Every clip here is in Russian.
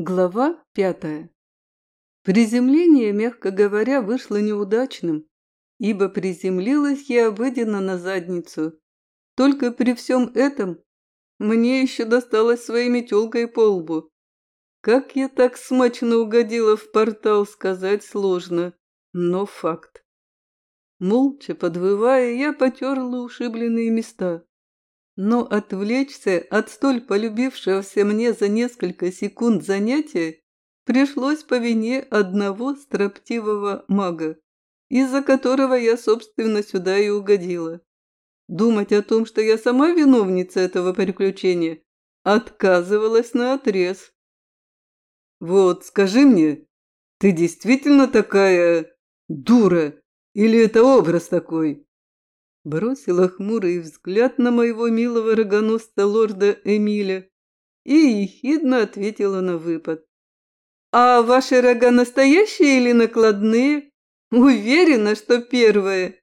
Глава пятая. Приземление, мягко говоря, вышло неудачным, ибо приземлилась я обыденно на задницу. Только при всем этом мне еще досталось своей метелкой по лбу. Как я так смачно угодила в портал, сказать сложно, но факт. Молча подвывая, я потерла ушибленные места. Но отвлечься от столь полюбившегося мне за несколько секунд занятия пришлось по вине одного строптивого мага, из-за которого я, собственно, сюда и угодила. Думать о том, что я сама виновница этого приключения, отказывалась наотрез. «Вот, скажи мне, ты действительно такая дура, или это образ такой?» Бросила хмурый взгляд на моего милого рогоносца лорда Эмиля и ехидно ответила на выпад. «А ваши рога настоящие или накладные? Уверена, что первые!»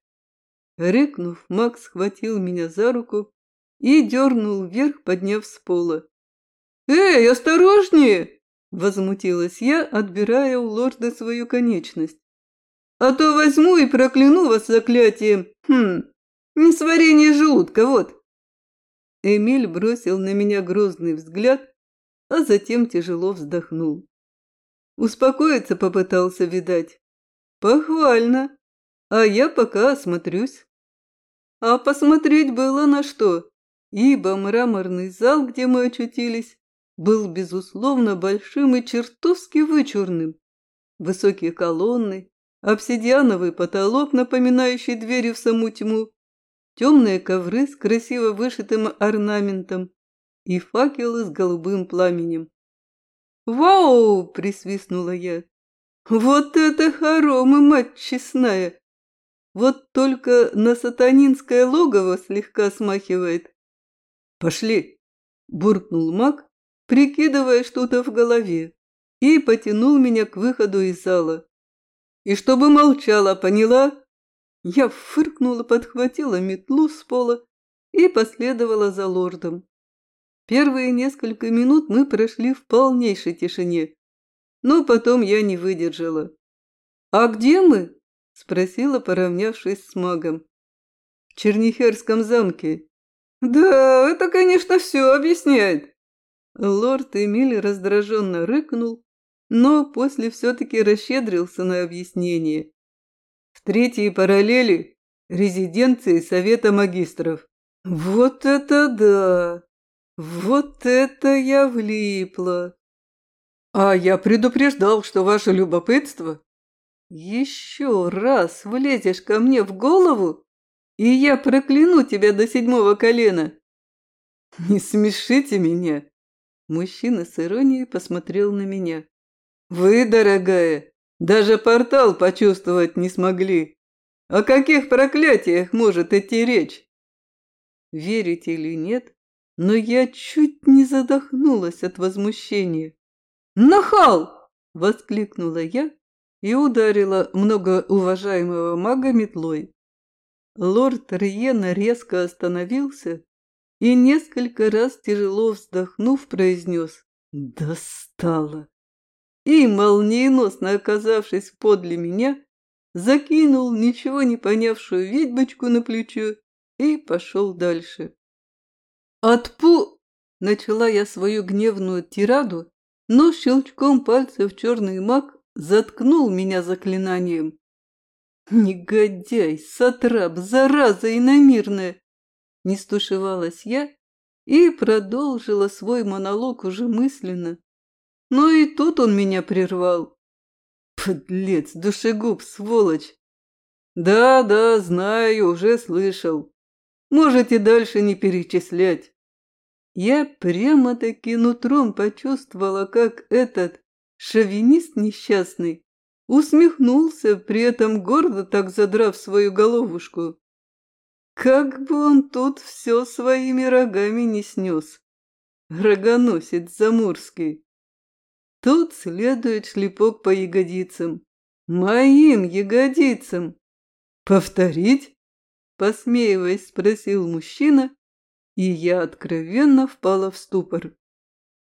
Рыкнув, Макс схватил меня за руку и дернул вверх, подняв с пола. «Эй, осторожнее!» – возмутилась я, отбирая у лорда свою конечность. «А то возьму и прокляну вас заклятием. Хм, Несварение желудка, вот. Эмиль бросил на меня грозный взгляд, а затем тяжело вздохнул. Успокоиться попытался, видать. Похвально. А я пока осмотрюсь. А посмотреть было на что, ибо мраморный зал, где мы очутились, был, безусловно, большим и чертовски вычурным. Высокие колонны, обсидиановый потолок, напоминающий двери в саму тьму, темные ковры с красиво вышитым орнаментом и факелы с голубым пламенем. «Вау!» – присвистнула я. «Вот это хоромы, мать честная! Вот только на сатанинское логово слегка смахивает». «Пошли!» – буркнул маг, прикидывая что-то в голове, и потянул меня к выходу из зала. «И чтобы молчала, поняла?» Я фыркнула, подхватила метлу с пола и последовала за лордом. Первые несколько минут мы прошли в полнейшей тишине, но потом я не выдержала. «А где мы?» – спросила, поравнявшись с магом. «В Чернихерском замке». «Да, это, конечно, все объясняет». Лорд Эмиль раздраженно рыкнул, но после все-таки расщедрился на объяснение третьей параллели резиденции Совета магистров. Вот это да! Вот это я влипла! А я предупреждал, что ваше любопытство... Еще раз влезешь ко мне в голову, и я прокляну тебя до седьмого колена. Не смешите меня. Мужчина с иронией посмотрел на меня. Вы, дорогая, даже портал почувствовать не смогли. О каких проклятиях может идти речь? Верите или нет, но я чуть не задохнулась от возмущения. «Нахал!» – воскликнула я и ударила многоуважаемого мага метлой. Лорд Риена резко остановился и несколько раз тяжело вздохнув произнес «Достало!» И, молниеносно оказавшись подле меня, закинул ничего не понявшую ведьмочку на плечо и пошел дальше. «Отпу!» – начала я свою гневную тираду, но щелчком пальцев черный маг заткнул меня заклинанием. «Негодяй, сатрап, зараза иномирная!» Не стушевалась я и продолжила свой монолог уже мысленно, но и тут он меня прервал. Подлец, душегуб, сволочь. Да, да, знаю, уже слышал. Можете дальше не перечислять. Я прямо-таки нутром почувствовала, как этот шовинист несчастный усмехнулся, при этом гордо так задрав свою головушку. Как бы он тут все своими рогами не снес. Рогоносец замурский. Тут следует шлепок по ягодицам. Моим ягодицам. Повторить? Посмеиваясь, спросил мужчина, и я откровенно впала в ступор.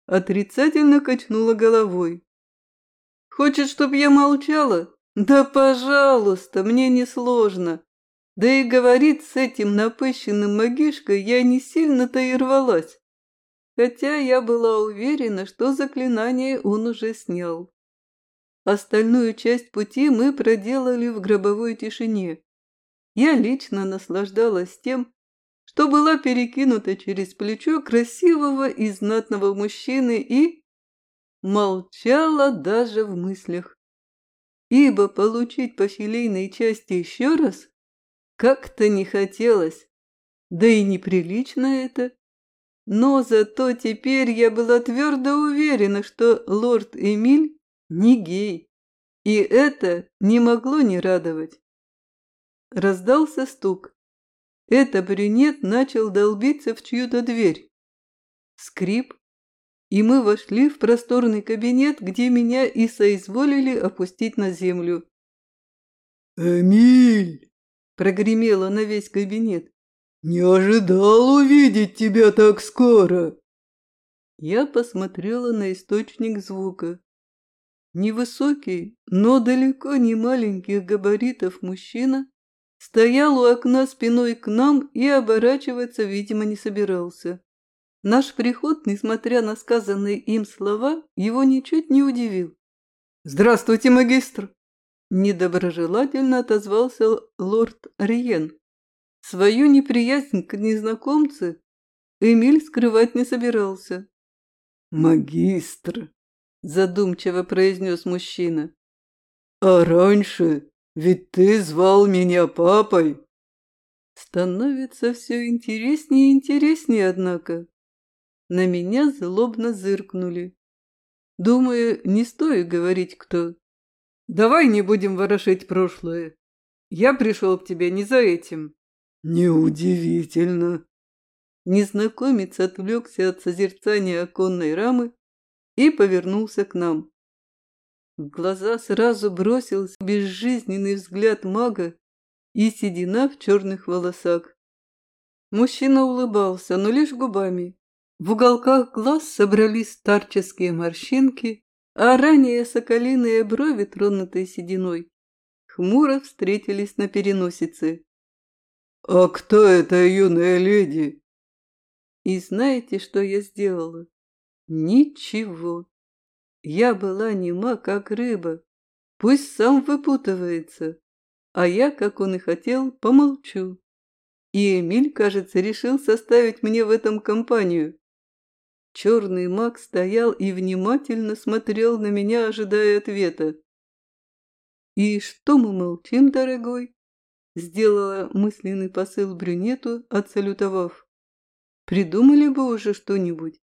отрицательно качнула головой. «Хочет, чтоб я молчала? Да, пожалуйста, мне несложно. Да и говорить с этим напыщенным магишкой я не сильно-то и рвалась. Хотя я была уверена, что заклинание он уже снял. Остальную часть пути мы проделали в гробовой тишине. Я лично наслаждалась тем, что была перекинута через плечо красивого и знатного мужчины и молчала даже в мыслях. Ибо получить по филейной части еще раз как-то не хотелось, да и неприлично это. Но зато теперь я была твердо уверена, что лорд Эмиль не гей, и это не могло не радовать. Раздался стук. Это брюнет начал долбиться в чью-то дверь. Скрип, и мы вошли в просторный кабинет, где меня и соизволили опустить на землю. «Эмиль!» – прогремело на весь кабинет. «Не ожидал увидеть тебя так скоро!» Я посмотрела на источник звука. Невысокий, но далеко не маленьких габаритов мужчина стоял у окна спиной к нам и оборачиваться, видимо, не собирался. Наш приход, несмотря на сказанные им слова, его ничуть не удивил. «Здравствуйте, магистр!» Недоброжелательно отозвался лорд Риен. Свою неприязнь к незнакомцу Эмиль скрывать не собирался. «Магистр!» – задумчиво произнес мужчина. «А раньше ведь ты звал меня папой!» Становится все интереснее и интереснее, однако. На меня злобно зыркнули. Думаю, не стоит говорить кто. Давай не будем ворошить прошлое. Я пришел к тебе не за этим. Неудивительно. Незнакомец отвлекся от созерцания оконной рамы и повернулся к нам. В глаза сразу бросился безжизненный взгляд мага и седина в черных волосах. Мужчина улыбался, но лишь губами. В уголках глаз собрались старческие морщинки, а ранее соколиные брови, тронутые сединой, хмуро встретились на переносице. «А кто эта юная леди?» И знаете, что я сделала? Ничего. Я была нема, как рыба. Пусть сам выпутывается. А я, как он и хотел, помолчу. И Эмиль, кажется, решил составить мне в этом компанию. Черный маг стоял и внимательно смотрел на меня, ожидая ответа. «И что мы молчим, дорогой?» Сделала мысленный посыл брюнету, отсалютовав. «Придумали бы уже что-нибудь.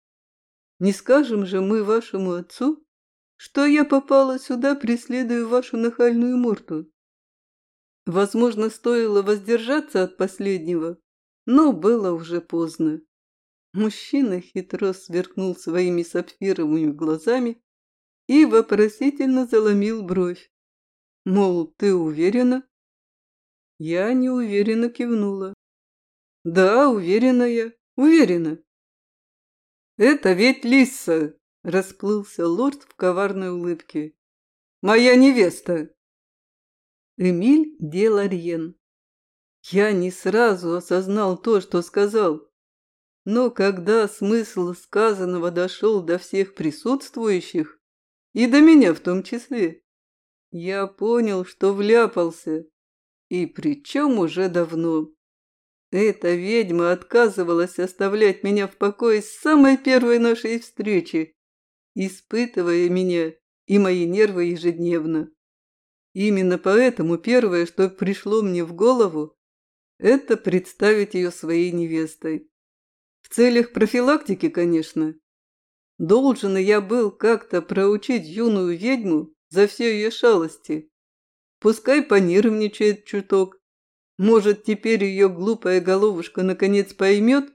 Не скажем же мы вашему отцу, что я попала сюда, преследуя вашу нахальную морду. Возможно, стоило воздержаться от последнего, но было уже поздно. Мужчина хитро сверкнул своими сапфировыми глазами и вопросительно заломил бровь. Мол, ты уверена? Я неуверенно кивнула. Да, уверена я, уверена. Это ведь Лиса, расплылся лорд в коварной улыбке. Моя невеста. Эмиль Деларьен. Я не сразу осознал то, что сказал. Но когда смысл сказанного дошел до всех присутствующих, и до меня в том числе, я понял, что вляпался, и причем уже давно. Эта ведьма отказывалась оставлять меня в покое с самой первой нашей встречи, испытывая меня и мои нервы ежедневно. Именно поэтому первое, что пришло мне в голову, это представить ее своей невестой. В целях профилактики, конечно. Должен я был как-то проучить юную ведьму за все ее шалости. Пускай понервничает чуток. Может, теперь ее глупая головушка наконец поймет,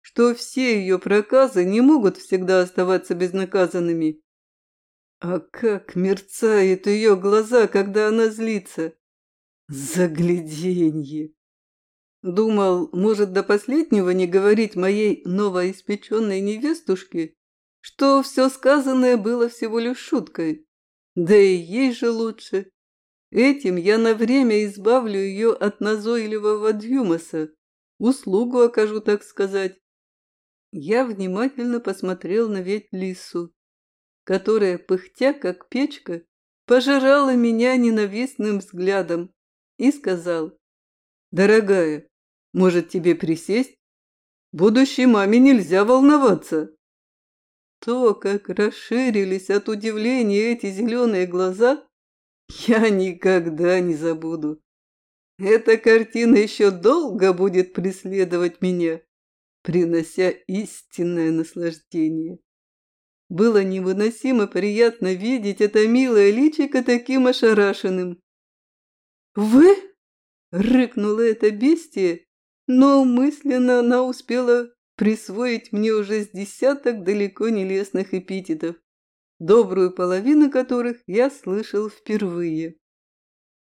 что все ее проказы не могут всегда оставаться безнаказанными. А как мерцают ее глаза, когда она злится! Загляденье! Думал, может, до последнего не говорить моей новоиспеченной невестушке, что все сказанное было всего лишь шуткой. Да и ей же лучше. Этим я на время избавлю ее от назойливого Дюмаса. Услугу окажу, так сказать. Я внимательно посмотрел на ведь лису, которая, пыхтя как печка, пожирала меня ненавистным взглядом и сказал, «Дорогая, может тебе присесть? Будущей маме нельзя волноваться». То, как расширились от удивления эти зеленые глаза, я никогда не забуду. Эта картина еще долго будет преследовать меня, принося истинное наслаждение. Было невыносимо приятно видеть это милое личико таким ошарашенным. «Вы?» — рыкнула это бестие, но мысленно она успела присвоить мне уже с десяток далеко не лестных эпитетов, добрую половину которых я слышал впервые.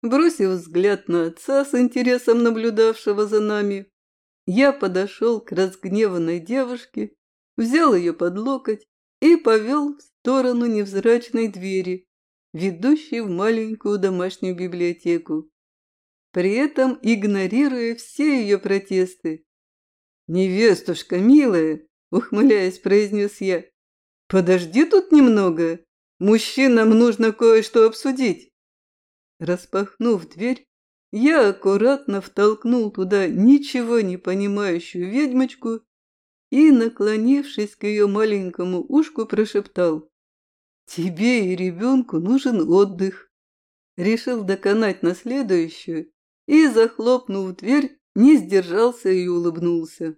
Бросив взгляд на отца с интересом наблюдавшего за нами, я подошел к разгневанной девушке, взял ее под локоть и повел в сторону невзрачной двери, ведущей в маленькую домашнюю библиотеку, при этом игнорируя все ее протесты. «Невестушка, милая!» – ухмыляясь, произнес я. «Подожди тут немного. Мужчинам нужно кое-что обсудить». Распахнув дверь, я аккуратно втолкнул туда ничего не понимающую ведьмочку и, наклонившись к ее маленькому ушку, прошептал «Тебе и ребенку нужен отдых». Решил доконать на следующую и, захлопнув дверь, не сдержался и улыбнулся.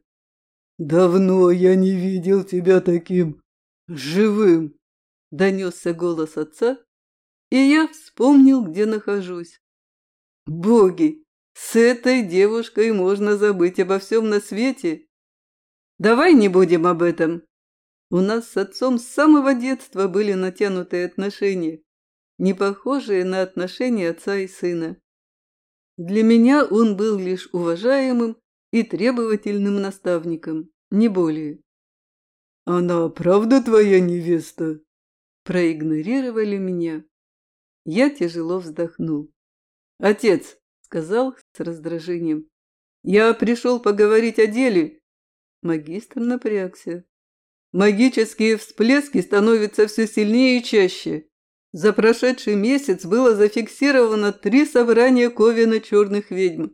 «Давно я не видел тебя таким живым!» – донесся голос отца, и я вспомнил, где нахожусь. «Боги, с этой девушкой можно забыть обо всем на свете. Давай не будем об этом. У нас с отцом с самого детства были натянутые отношения, не похожие на отношения отца и сына. Для меня он был лишь уважаемым и требовательным наставником, не более. «Она правда твоя невеста?» Проигнорировали меня. Я тяжело вздохнул. «Отец», — сказал с раздражением, — «я пришел поговорить о деле». Магистр напрягся. «Магические всплески становятся все сильнее и чаще. За прошедший месяц было зафиксировано три собрания Ковина черных ведьм.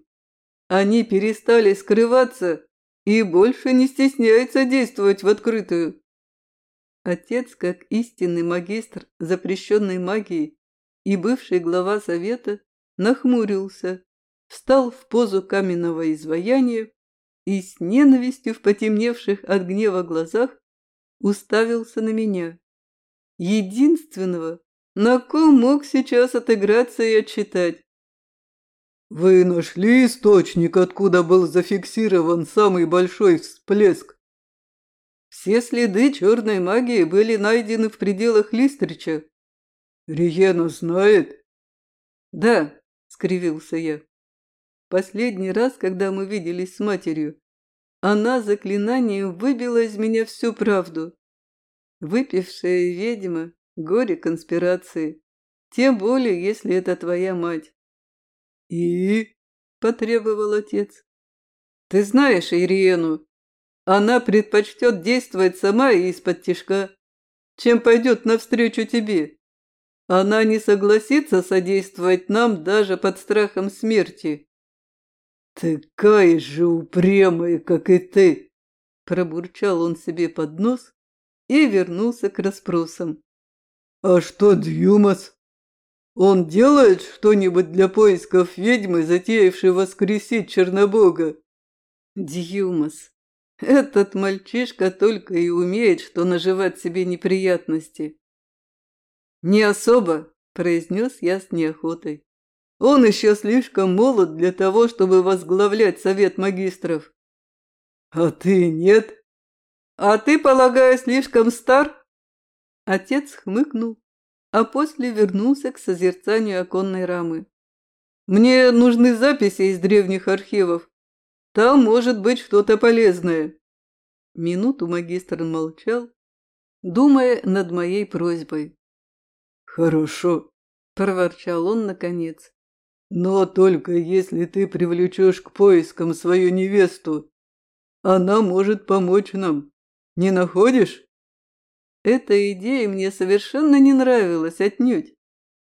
Они перестали скрываться и больше не стесняются действовать в открытую. Отец, как истинный магистр запрещенной магии и бывший глава совета, нахмурился, встал в позу каменного изваяния и с ненавистью в потемневших от гнева глазах уставился на меня. Единственного, на ком мог сейчас отыграться и отчитать? «Вы нашли источник, откуда был зафиксирован самый большой всплеск?» Все следы черной магии были найдены в пределах Листрича. «Риена знает?» «Да», — скривился я. Последний раз, когда мы виделись с матерью, она заклинанием выбила из меня всю правду. Выпившая ведьма Горе конспирации. Тем более, если это твоя мать. И? Потребовал отец. Ты знаешь Ириену. Она предпочтет действовать сама и из-под тишка, чем пойдет навстречу тебе. Она не согласится содействовать нам даже под страхом смерти. Такая же упрямая, как и ты, пробурчал он себе под нос и вернулся к расспросам. «А что Дьюмас? Он делает что-нибудь для поисков ведьмы, затеявшей воскресить Чернобога?» «Дьюмас. Этот мальчишка только и умеет, что наживать себе неприятности». «Не особо», – произнес я с неохотой. «Он еще слишком молод для того, чтобы возглавлять совет магистров». «А ты нет?» «А ты, полагаю, слишком стар?» Отец хмыкнул, а после вернулся к созерцанию оконной рамы. «Мне нужны записи из древних архивов. Там может быть что-то полезное». Минуту магистр молчал, думая над моей просьбой. «Хорошо», – проворчал он наконец. «Но только если ты привлечешь к поискам свою невесту, она может помочь нам. Не находишь?» Эта идея мне совершенно не нравилась отнюдь.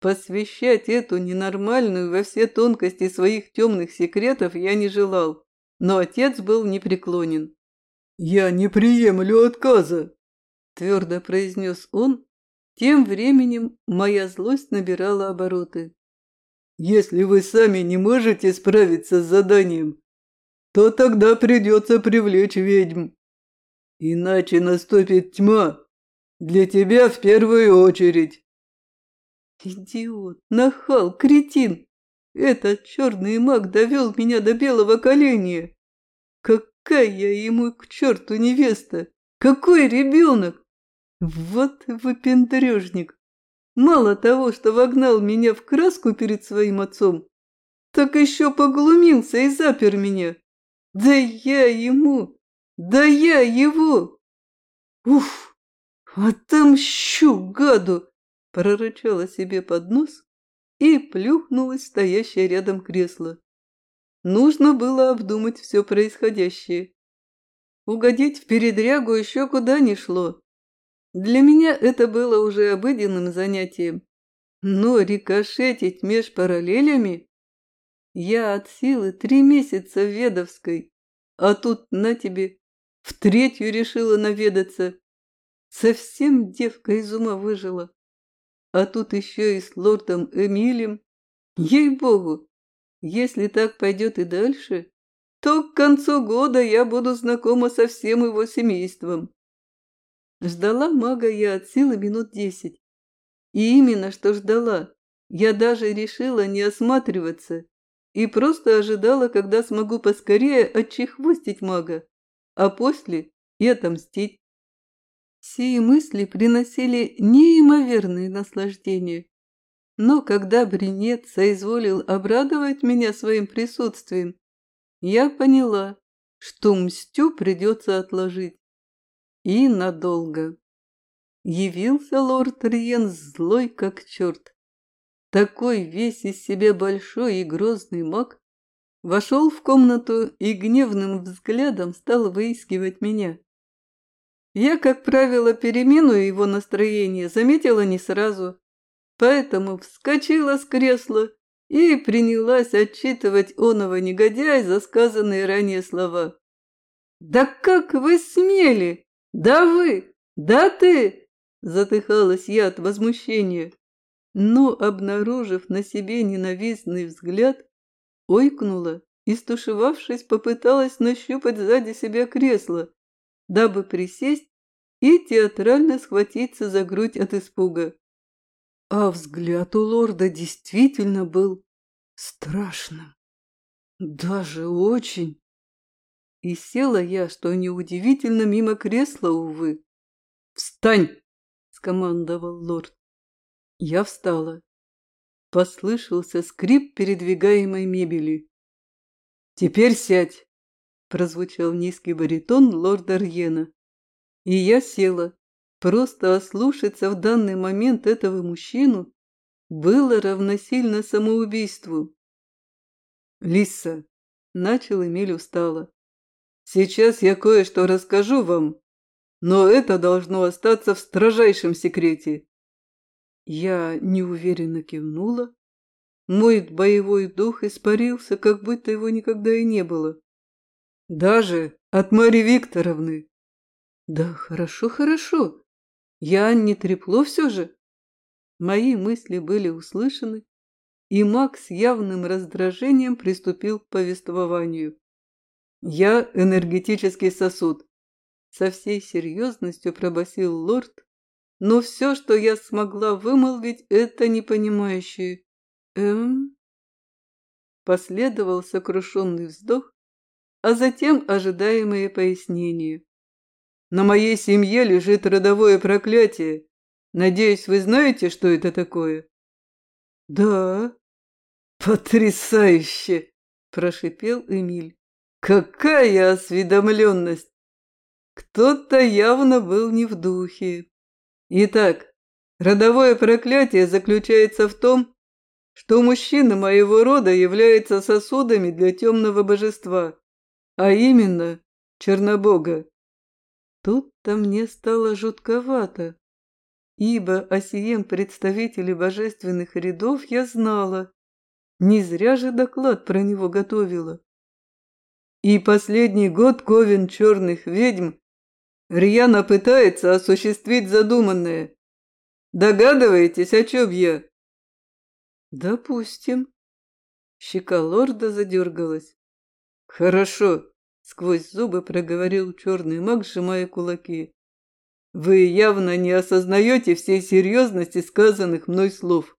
Посвящать эту ненормальную во все тонкости своих темных секретов я не желал, но отец был непреклонен. «Я не приемлю отказа», – твердо произнес он. Тем временем моя злость набирала обороты. «Если вы сами не можете справиться с заданием, то тогда придется привлечь ведьм. Иначе наступит тьма. Для тебя в первую очередь». «Идиот, нахал, кретин! Этот черный маг довел меня до белого коленя! Какая ему к черту невеста! Какой ребенок! Вот выпендрежник! Мало того, что вогнал меня в краску перед своим отцом, так еще поглумился и запер меня. Да я ему! Да я его! Уф! Отомщу, гаду! Прорычала себе под нос и плюхнулась стоящее рядом кресло. Нужно было обдумать все происходящее. Угодить в передрягу еще куда ни шло. Для меня это было уже обыденным занятием. Но рикошетить меж параллелями я от силы три месяца в Ведовской, а тут на тебе в третью решила наведаться. Совсем девка из ума выжила. А тут еще и с лордом Эмилем. Ей-богу, если так пойдет и дальше, то к концу года я буду знакома со всем его семейством. Ждала мага я от силы минут десять. И именно что ждала. Я даже решила не осматриваться и просто ожидала, когда смогу поскорее отчехвостить мага, а после и отомстить. Сие мысли приносили неимоверные наслаждения. Но когда бринет соизволил обрадовать меня своим присутствием, я поняла, что мстю придется отложить. И надолго. Явился лорд Риен злой как черт. Такой весь из себя большой и грозный маг вошел в комнату и гневным взглядом стал выискивать меня. Я, как правило, перемену его настроения заметила не сразу, поэтому вскочила с кресла и принялась отчитывать оного негодяя за сказанные ранее слова. «Да как вы смели! Да вы! Да ты!» Затыхалась я от возмущения но, обнаружив на себе ненавистный взгляд, ойкнула и, стушевавшись, попыталась нащупать сзади себя кресло, дабы присесть и театрально схватиться за грудь от испуга. А взгляд у лорда действительно был страшным. Даже очень. И села я, что неудивительно, мимо кресла, увы. «Встань!» — скомандовал лорд. Я встала. Послышался скрип передвигаемой мебели. «Теперь сядь!» – прозвучал низкий баритон лорда Рьена. И я села. Просто ослушаться в данный момент этого мужчину было равносильно самоубийству. «Лиса!» – начал Эмиль устало. «Сейчас я кое-что расскажу вам, но это должно остаться в строжайшем секрете. Я неуверенно кивнула. Мой боевой дух испарился, как будто его никогда и не было. Даже от Марьи Викторовны. Да хорошо, хорошо. Я не трепло все же. Мои мысли были услышаны, и Макс явным раздражением приступил к повествованию. «Я энергетический сосуд», — со всей серьезностью пробасил лорд, но все, что я смогла вымолвить, это непонимающее «Эм?» Последовал сокрушенный вздох, а затем ожидаемые пояснения. «На моей семье лежит родовое проклятие. Надеюсь, вы знаете, что это такое?» «Да». «Потрясающе!» – прошипел Эмиль. «Какая осведомленность! Кто-то явно был не в духе. Итак, родовое проклятие заключается в том, что мужчина моего рода является сосудами для темного божества, а именно Чернобога. Тут-то мне стало жутковато, ибо о сием представителе божественных рядов я знала. Не зря же доклад про него готовила. И последний год Ковен черных ведьм рьяно пытается осуществить задуманное. Догадываетесь, о чем я? Допустим. Щека лорда задергалась. Хорошо, сквозь зубы проговорил черный маг, сжимая кулаки. Вы явно не осознаете всей серьезности сказанных мной слов.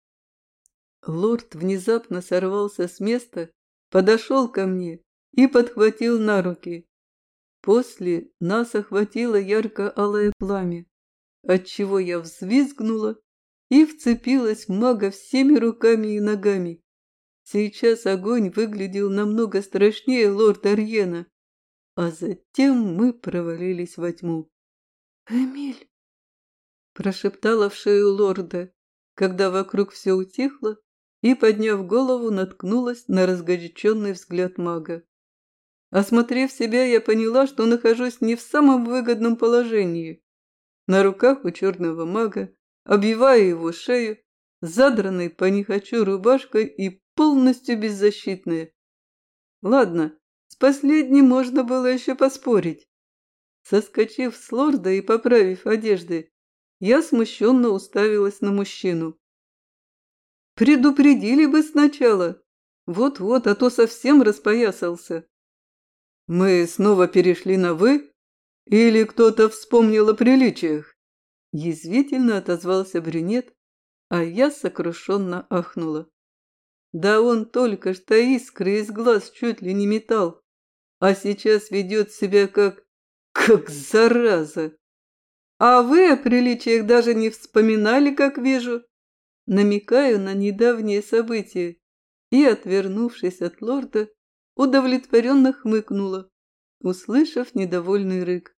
Лорд внезапно сорвался с места, подошел ко мне и подхватил на руки. После нас охватило ярко-алое пламя, отчего я взвизгнула и вцепилась в мага всеми руками и ногами. Сейчас огонь выглядел намного страшнее лорда Арьена, а затем мы провалились во тьму. «Эмиль!» – прошептала в шею лорда, когда вокруг все утихло, и, подняв голову, наткнулась на разгоряченный взгляд мага. Осмотрев себя, я поняла, что нахожусь не в самом выгодном положении. На руках у черного мага, обвивая его шею, задранной по нехочу рубашкой и полностью беззащитная. Ладно, последним можно было еще поспорить. Соскочив с лорда и поправив одежды, я смущенно уставилась на мужчину. Предупредили бы сначала. Вот-вот, а то совсем распоясался. Мы снова перешли на «вы» или кто-то вспомнил о приличиях? Язвительно отозвался брюнет, а я сокрушенно ахнула. Да он только что искры из глаз чуть ли не метал, а сейчас ведет себя как... как зараза. А вы о приличиях даже не вспоминали, как вижу намекаю на недавние события, и, отвернувшись от лорда, удовлетворенно хмыкнула, услышав недовольный рык.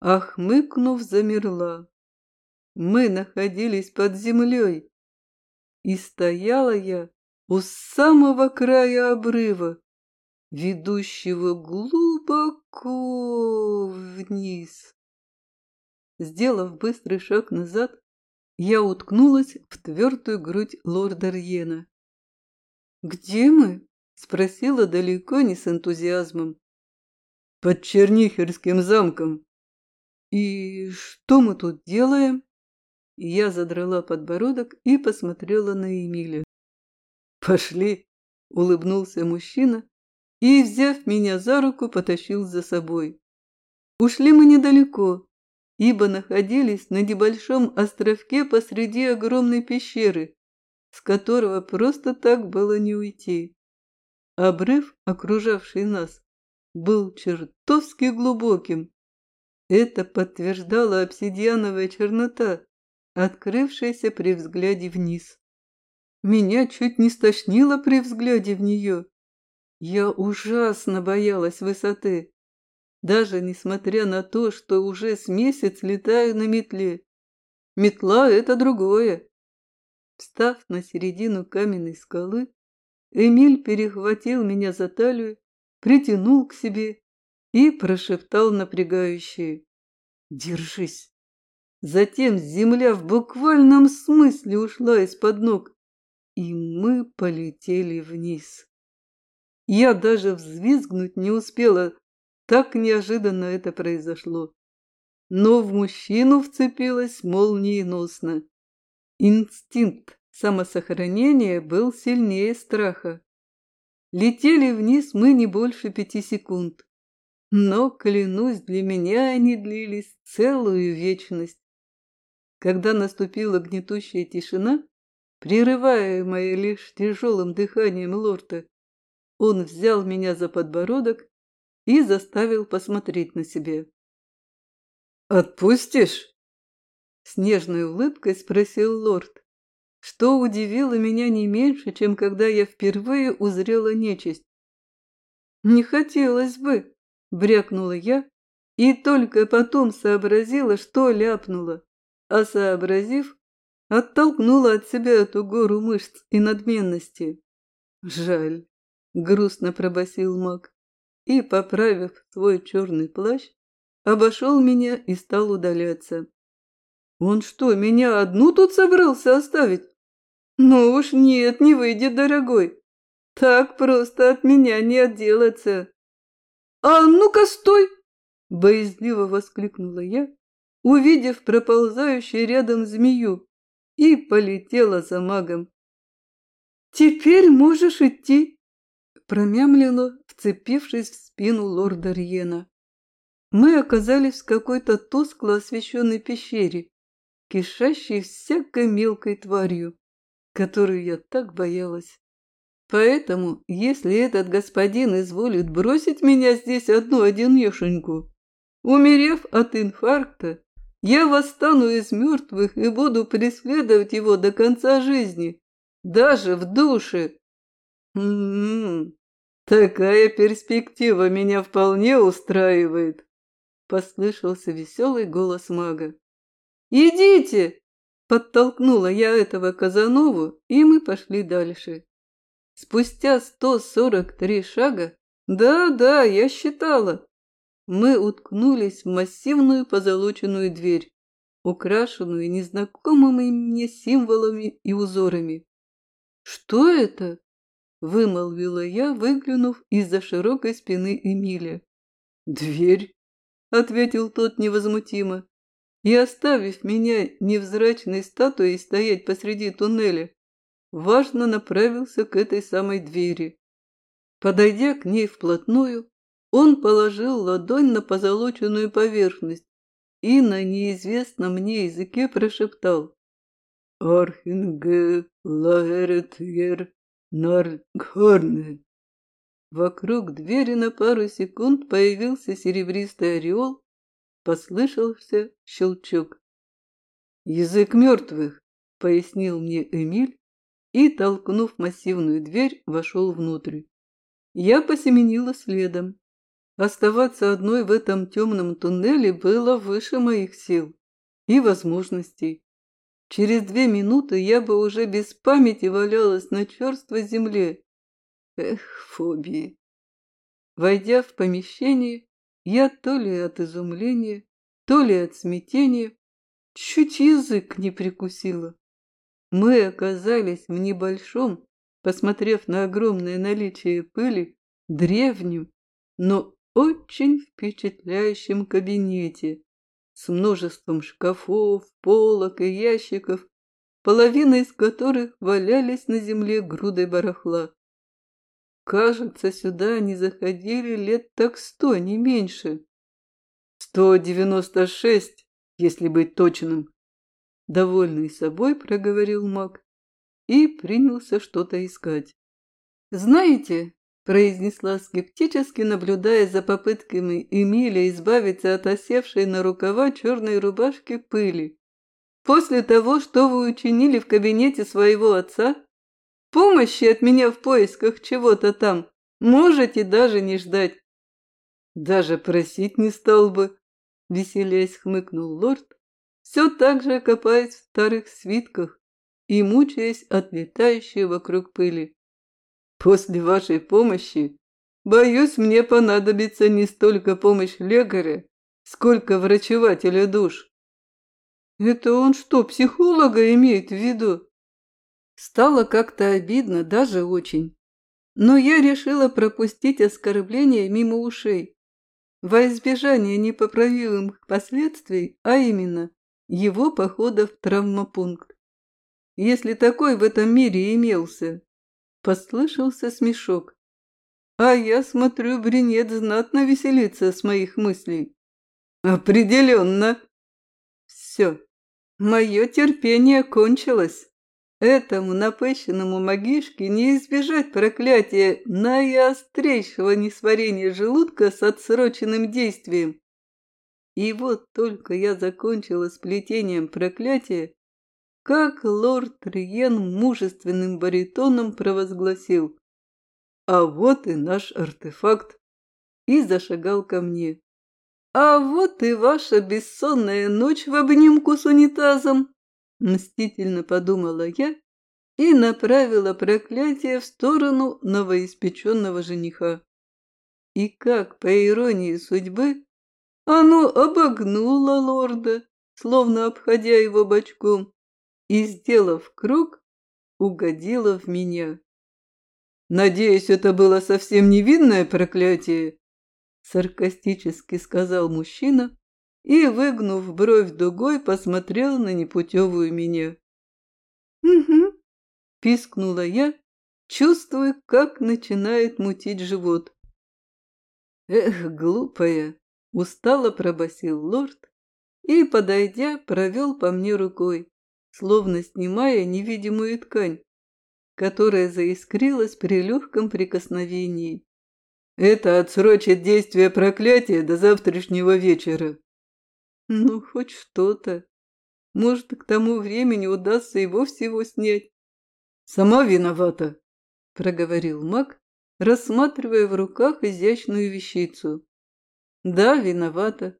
А хмыкнув, замерла. Мы находились под землей, и стояла я у самого края обрыва, ведущего глубоко вниз. Сделав быстрый шаг назад, я уткнулась в твердую грудь лорда Рьена. «Где мы?» – спросила далеко не с энтузиазмом. «Под Чернихерским замком». «И что мы тут делаем?» Я задрала подбородок и посмотрела на Эмиля. «Пошли!» – улыбнулся мужчина и, взяв меня за руку, потащил за собой. Ушли мы недалеко, ибо находились на небольшом островке посреди огромной пещеры, с которого просто так было не уйти. Обрыв, окружавший нас, был чертовски глубоким. Это подтверждала обсидиановая чернота, открывшаяся при взгляде вниз. Меня чуть не стошнило при взгляде в нее. Я ужасно боялась высоты даже несмотря на то, что уже с месяц летаю на метле. Метла — это другое. Встав на середину каменной скалы, Эмиль перехватил меня за талию, притянул к себе и прошептал напрягающее «Держись!». Затем земля в буквальном смысле ушла из-под ног, и мы полетели вниз. Я даже взвизгнуть не успела, так неожиданно это произошло. Но в мужчину вцепилась молниеносно. Инстинкт самосохранения был сильнее страха. Летели вниз мы не больше пяти секунд. Но, клянусь, для меня они длились целую вечность. Когда наступила гнетущая тишина, прерываемая лишь тяжелым дыханием лорда, он взял меня за подбородок и заставил посмотреть на себя. «Отпустишь?» С нежной улыбкой спросил лорд, что удивило меня не меньше, чем когда я впервые узрела нечисть. «Не хотелось бы», — брякнула я И только потом сообразила, что ляпнула, а сообразив, оттолкнула от себя эту гору мышц и надменности. Жаль, грустно пробасил маг и, поправив свой черный плащ, обошел меня и стал удаляться. Он что, меня одну тут собрался оставить? Ну уж нет, не выйдет, дорогой. Так просто от меня не отделаться. А ну-ка, стой! Боязливо воскликнула я, увидев проползающую рядом змею, и полетела за магом. «Теперь можешь идти», — промямлила, вцепившись в спину лорда Рьена. Мы оказались в какой-то тускло освещенной пещере, кишащей всякой мелкой тварью, которую я так боялась. Поэтому, если этот господин изволит бросить меня здесь одну-одинешеньку, умерев от инфаркта, я восстану из мертвых и буду преследовать его до конца жизни, даже в душе. М-м, такая перспектива меня вполне устраивает, послышался веселый голос мага. «Идите!» – подтолкнула я этого Казанову, и мы пошли дальше. Спустя 143 шага, да-да, я считала, мы уткнулись в массивную позолоченную дверь, украшенную незнакомыми мне символами и узорами. «Что это?» – вымолвила я, выглянув из-за широкой спины Эмиля. «Дверь», – ответил тот невозмутимо и, оставив меня невзрачной статуей стоять посреди туннеля, важно направился к этой самой двери. Подойдя к ней вплотную, он положил ладонь на позолоченную поверхность и на неизвестном мне языке прошептал «Архинге лагеретьер наргхорне». Вокруг двери на пару секунд появился серебристый ореол Послышался щелчок. «Язык мертвых», — пояснил мне Эмиль и, толкнув массивную дверь, вошел внутрь. Я посеменила следом. Оставаться одной в этом темном туннеле было выше моих сил и возможностей. Через две минуты я бы уже без памяти валялась на черствой земле. Эх, фобии. Войдя в помещение, я то ли от изумления, то ли от смятения чуть язык не прикусила. Мы оказались в небольшом, посмотрев на огромное наличие пыли, древнем, но очень впечатляющем кабинете с множеством шкафов, полок и ящиков, половина из которых валялись на земле грудой барахла. Кажется, сюда они заходили лет так сто, не меньше. Сто девяносто шесть, если быть точным. Довольный собой проговорил маг и принялся что-то искать. «Знаете», – произнесла скептически, наблюдая за попытками Эмиля избавиться от осевшей на рукава черной рубашки пыли. «После того, что вы учинили в кабинете своего отца, Помощи от меня в поисках чего-то там можете даже не ждать. Даже просить не стал бы, веселясь хмыкнул лорд, все так же копаясь в старых свитках и мучаясь от летающей вокруг пыли. После вашей помощи, боюсь, мне понадобится не столько помощь лекаря, сколько врачевателя душ. Это он что, психолога имеет в виду? Стало как-то обидно, даже очень. Но я решила пропустить оскорбление мимо ушей, во избежание непоправимых последствий, а именно его похода в травмопункт. Если такой в этом мире имелся, послышался смешок. А я смотрю, бринет знатно веселится с моих мыслей. Определенно. Все, мое терпение кончилось. Этому напыщенному магишке не избежать проклятия наиострейшего несварения желудка с отсроченным действием. И вот только я закончила с плетением проклятия, как лорд Риен мужественным баритоном провозгласил «А вот и наш артефакт!» и зашагал ко мне. А вот и ваша бессонная ночь в обнимку с унитазом, мстительно подумала я и направила проклятие в сторону новоиспеченного жениха. И как, по иронии судьбы, оно обогнуло лорда, словно обходя его бочком, и, сделав круг, угодило в меня. «Надеюсь, это было совсем невинное проклятие?» Саркастически сказал мужчина и, выгнув бровь дугой, посмотрел на непутевую меня. «Угу», — пискнула я, чувствуя, как начинает мутить живот. «Эх, глупая!» — устало пробасил лорд и, подойдя, провел по мне рукой, словно снимая невидимую ткань, которая заискрилась при легком прикосновении. «Это отсрочит действие проклятия до завтрашнего вечера». «Ну, хоть что-то. Может, к тому времени удастся и вовсе его снять». «Сама виновата», — проговорил маг, рассматривая в руках изящную вещицу. «Да, виновата.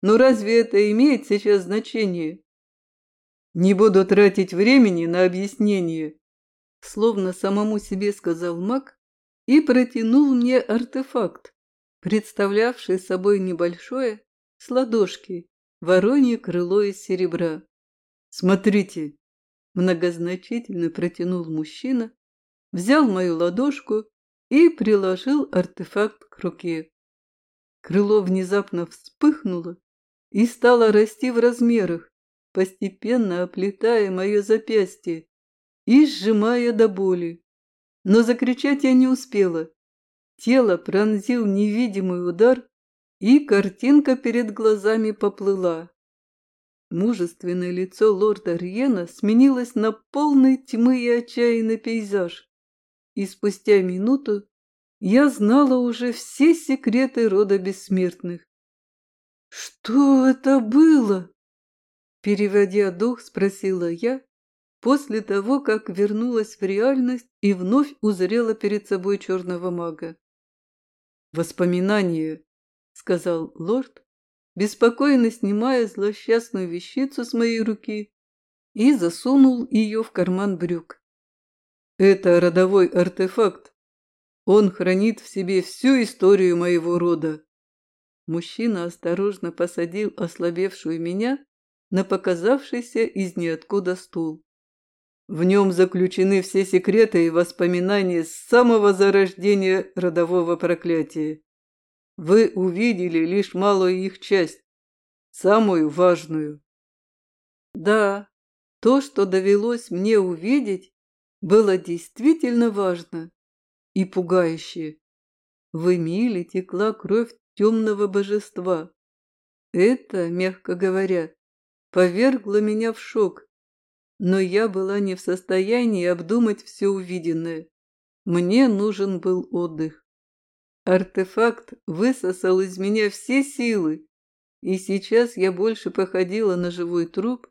Но разве это имеет сейчас значение?» «Не буду тратить времени на объяснение», словно самому себе сказал маг и протянул мне артефакт, представлявший собой небольшое, с ладошки, воронье крыло из серебра. «Смотрите!» – многозначительно протянул мужчина, взял мою ладошку и приложил артефакт к руке. Крыло внезапно вспыхнуло и стало расти в размерах, постепенно оплетая мое запястье и сжимая до боли. Но закричать я не успела. Тело пронзил невидимый удар, и картинка перед глазами поплыла. Мужественное лицо лорда Риена сменилось на полной тьмы и отчаянный пейзаж и спустя минуту я знала уже все секреты рода бессмертных. «Что это было?» Переводя дух, спросила я, после того, как вернулась в реальность и вновь узрела перед собой черного мага. «Воспоминания», — сказал лорд, беспокойно снимая злосчастную вещицу с моей руки и засунул ее в карман брюк. Это родовой артефакт. Он хранит в себе всю историю моего рода. Мужчина осторожно посадил ослабевшую меня на показавшийся из ниоткуда стул. В нем заключены все секреты и воспоминания с самого зарождения родового проклятия. Вы увидели лишь малую их часть, самую важную. Да, то, что довелось мне увидеть, было действительно важно и пугающе. В Эмиле текла кровь темного божества. Это, мягко говоря, повергло меня в шок, но я была не в состоянии обдумать все увиденное. Мне нужен был отдых. Артефакт высосал из меня все силы, и сейчас я больше походила на живой труп,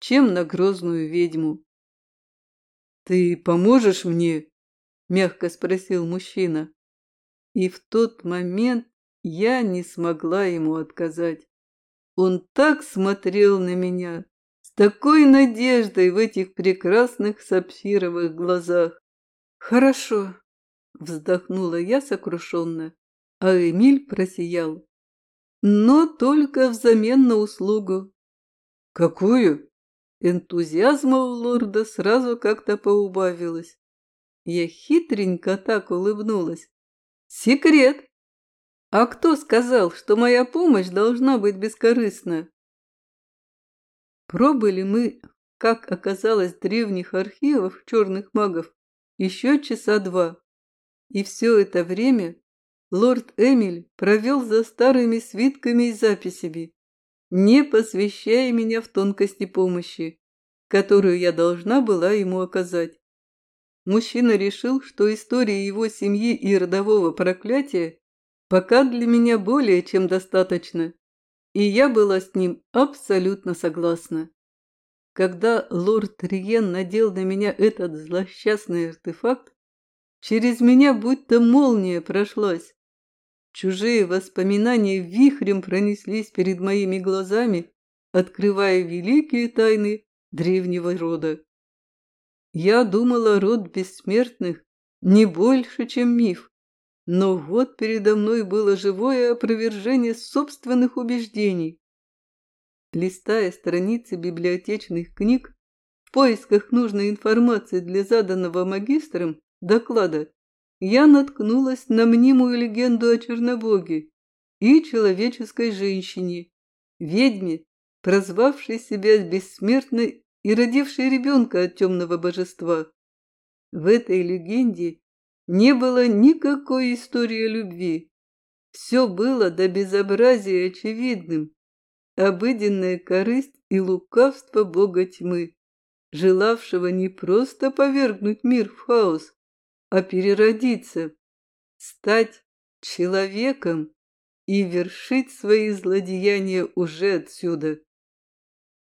чем на грозную ведьму. «Ты поможешь мне?» – мягко спросил мужчина. И в тот момент я не смогла ему отказать. Он так смотрел на меня, с такой надеждой в этих прекрасных сапфировых глазах. «Хорошо», – вздохнула я сокрушенно, а Эмиль просиял. «Но только взамен на услугу». «Какую?» Энтузиазма у лорда сразу как-то поубавилось. Я хитренько так улыбнулась. «Секрет! А кто сказал, что моя помощь должна быть бескорыстна?» Пробыли мы, как оказалось, древних архивов черных магов еще часа два. И все это время лорд Эмиль провел за старыми свитками и записями, не посвящая меня в тонкости помощи, которую я должна была ему оказать. Мужчина решил, что история его семьи и родового проклятия пока для меня более чем достаточно, и я была с ним абсолютно согласна. Когда лорд Риен надел на меня этот злосчастный артефакт, через меня будто молния прошлась. Чужие воспоминания вихрем пронеслись перед моими глазами, открывая великие тайны древнего рода. Я думала, род бессмертных не больше, чем миф, но вот передо мной было живое опровержение собственных убеждений. Листая страницы библиотечных книг в поисках нужной информации для заданного магистром доклада, я наткнулась на мнимую легенду о Чернобоге и человеческой женщине, ведьме, прозвавшей себя бессмертной и родившей ребенка от темного божества. В этой легенде не было никакой истории любви. Все было до безобразия очевидным. Обыденная корысть и лукавство бога тьмы, желавшего не просто повергнуть мир в хаос, а переродиться, стать человеком и вершить свои злодеяния уже отсюда.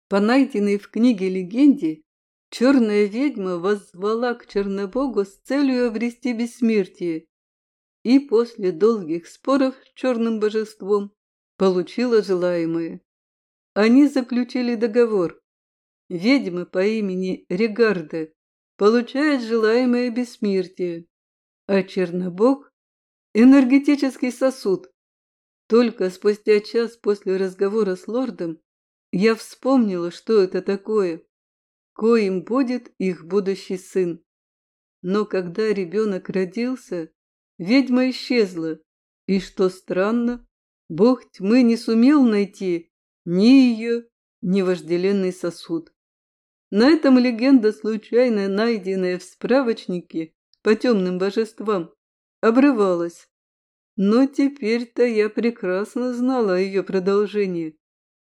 По найденной в книге легенде, черная ведьма воззвала к Чернобогу с целью обрести бессмертие и после долгих споров с черным божеством получила желаемое. Они заключили договор. Ведьма по имени Регарда получает желаемое бессмертие, а Чернобог – энергетический сосуд. Только спустя час после разговора с лордом я вспомнила, что это такое, коим будет их будущий сын. Но когда ребенок родился, ведьма исчезла, и, что странно, бог тьмы не сумел найти ни ее, ни вожделенный сосуд. На этом легенда, случайно найденная в справочнике по темным божествам, обрывалась. Но теперь-то я прекрасно знала о ее продолжении.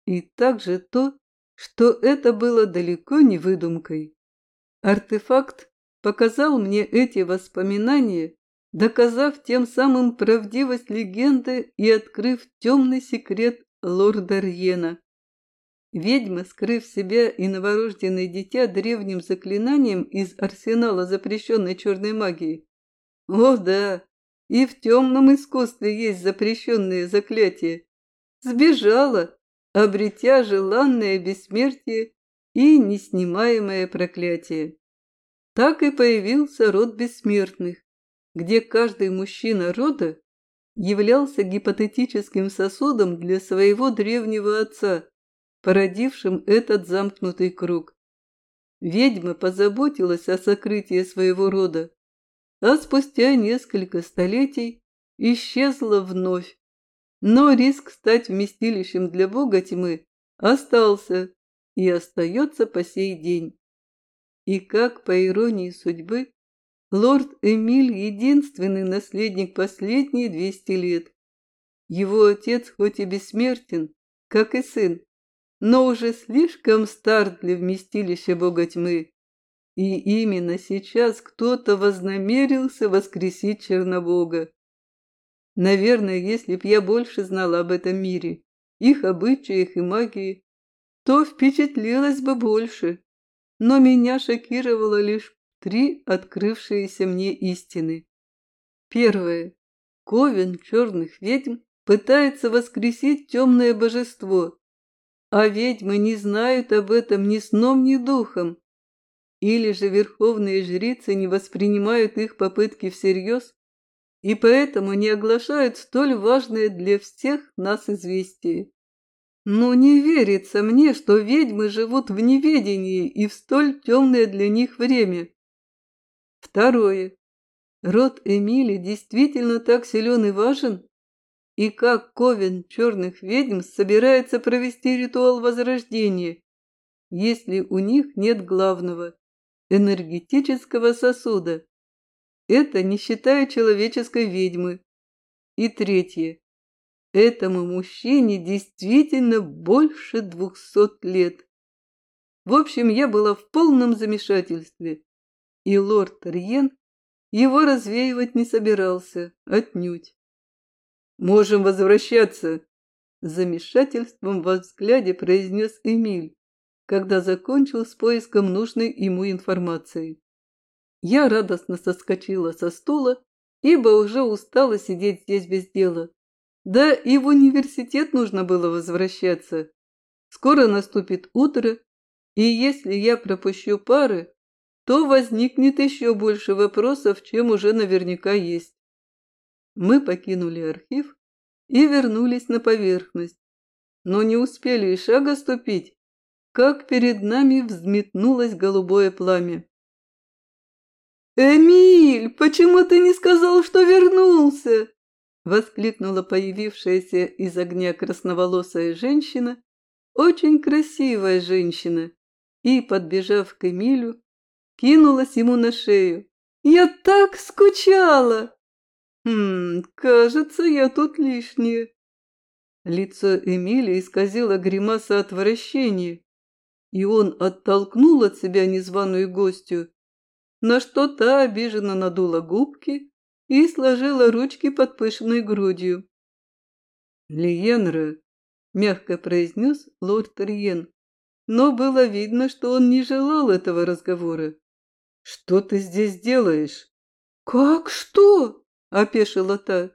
И также то, что это было далеко не выдумкой. Артефакт показал мне эти воспоминания, доказав тем самым правдивость легенды и открыв темный секрет лорда Рьена. Ведьма, скрыв себя и новорожденное дитя древним заклинанием из арсенала запрещенной черной магии. О да, и в темном искусстве есть запрещенные заклятия. Сбежала, обретя желанное бессмертие и неснимаемое проклятие. Так и появился род бессмертных, где каждый мужчина рода являлся гипотетическим сосудом для своего древнего отца, породившим этот замкнутый круг. Ведьма позаботилась о сокрытии своего рода, а спустя несколько столетий исчезла вновь. Но риск стать вместилищем для бога тьмы остался и остается по сей день. И как, по иронии судьбы, лорд Эмиль – единственный наследник последние 200 лет. Его отец хоть и бессмертен, как и сын, но уже слишком стар для вместилища бога тьмы. И именно сейчас кто-то вознамерился воскресить Чернобога. Наверное, если б я больше знала об этом мире, их обычаях и магии, то впечатлилась бы больше. Но меня шокировало лишь три открывшиеся мне истины. Первое. Ковен черных ведьм пытается воскресить темное божество, а ведьмы не знают об этом ни сном, ни духом. Или же верховные жрицы не воспринимают их попытки всерьез и поэтому не оглашают столь важное для всех нас известие. Но не верится мне, что ведьмы живут в неведении и в столь темное для них время. Второе. Род Эмили действительно так силен и важен? и как Ковен черных ведьм собирается провести ритуал возрождения, если у них нет главного – энергетического сосуда. Это не считая человеческой ведьмы. И третье. Этому мужчине действительно больше двухсот лет. В общем, я была в полном замешательстве, и лорд Риен его развеивать не собирался, отнюдь. «Можем возвращаться!» Замешательством во взгляде произнес Эмиль, когда закончил с поиском нужной ему информации. Я радостно соскочила со стула, ибо уже устала сидеть здесь без дела, Да и в университет нужно было возвращаться. Скоро наступит утро, и если я пропущу пары, то возникнет еще больше вопросов, чем уже наверняка есть. Мы покинули архив и вернулись на поверхность, но не успели и шага ступить, как перед нами взметнулось голубое пламя. «Эмиль, почему ты не сказал, что вернулся?» Воскликнула появившаяся из огня красноволосая женщина, очень красивая женщина, и, подбежав к Эмилю, кинулась ему на шею. «Я так скучала!» «Хм, кажется, я тут лишняя». Лицо Эмиля исказило гримаса отвращения, и он оттолкнул от себя незваную гостью, на что та обиженно надула губки и сложила ручки под пышной грудью. «Лиенра», — мягко произнес лорд Риен, но было видно, что он не желал этого разговора. «Что ты здесь делаешь?» «Как что?» – опешила та.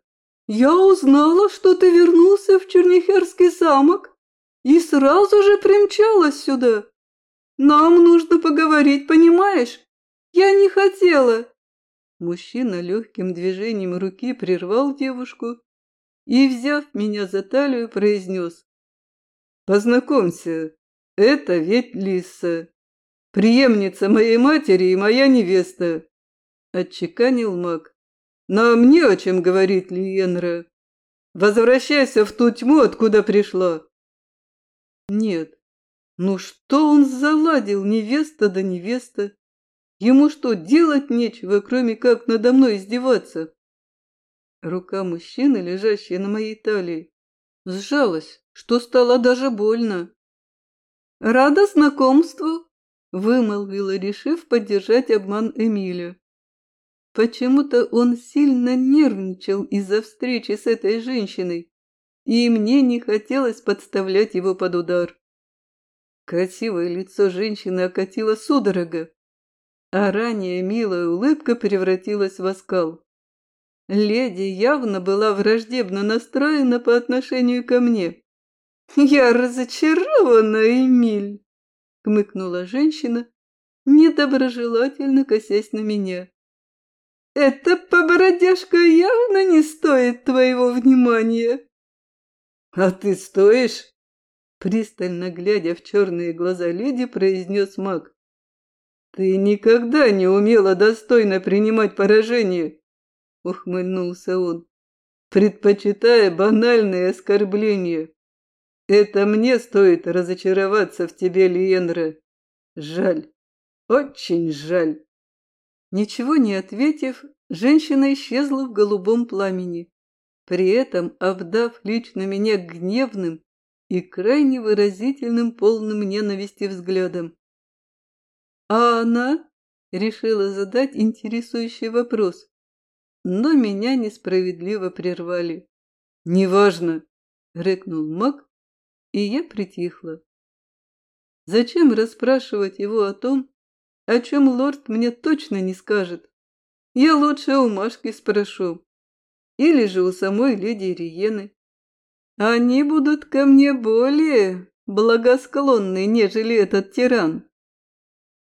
«Я узнала, что ты вернулся в Чернихерский замок и сразу же примчалась сюда. Нам нужно поговорить, понимаешь? Я не хотела!» Мужчина легким движением руки прервал девушку и, взяв меня за талию, произнес. «Познакомься, это ведь Лиса, преемница моей матери и моя невеста», — отчеканил маг. «Нам не о чем говорить, Лиенра. Возвращайся в ту тьму, откуда пришла». «Нет, ну что он заладил, невеста да невеста? Ему что, делать нечего, кроме как надо мной издеваться? Рука мужчины, лежащая на моей талии, сжалась, что стало даже больно. «Рада знакомству!» – вымолвила, решив поддержать обман Эмиля. Почему-то он сильно нервничал из-за встречи с этой женщиной, и мне не хотелось подставлять его под удар. Красивое лицо женщины окатило судорога а ранее милая улыбка превратилась в оскал. Леди явно была враждебно настроена по отношению ко мне. «Я разочарована, Эмиль!» — хмыкнула женщина, недоброжелательно косясь на меня. «Эта побородяжка явно не стоит твоего внимания!» «А ты стоишь?» Пристально глядя в черные глаза леди, произнес маг. «Ты никогда не умела достойно принимать поражение!» — ухмыльнулся он, предпочитая банальные оскорбления. «Это мне стоит разочароваться в тебе, Лиенра. Жаль, очень жаль!» Ничего не ответив, женщина исчезла в голубом пламени, при этом обдав лично меня гневным и крайне выразительным полным ненависти взглядом. А она решила задать интересующий вопрос, но меня несправедливо прервали. «Неважно!» — рыкнул маг, и я притихла. Зачем расспрашивать его о том, о чем лорд мне точно не скажет? Я лучше у Машки спрошу. Или же у самой леди Риены. Они будут ко мне более благосклонны, нежели этот тиран.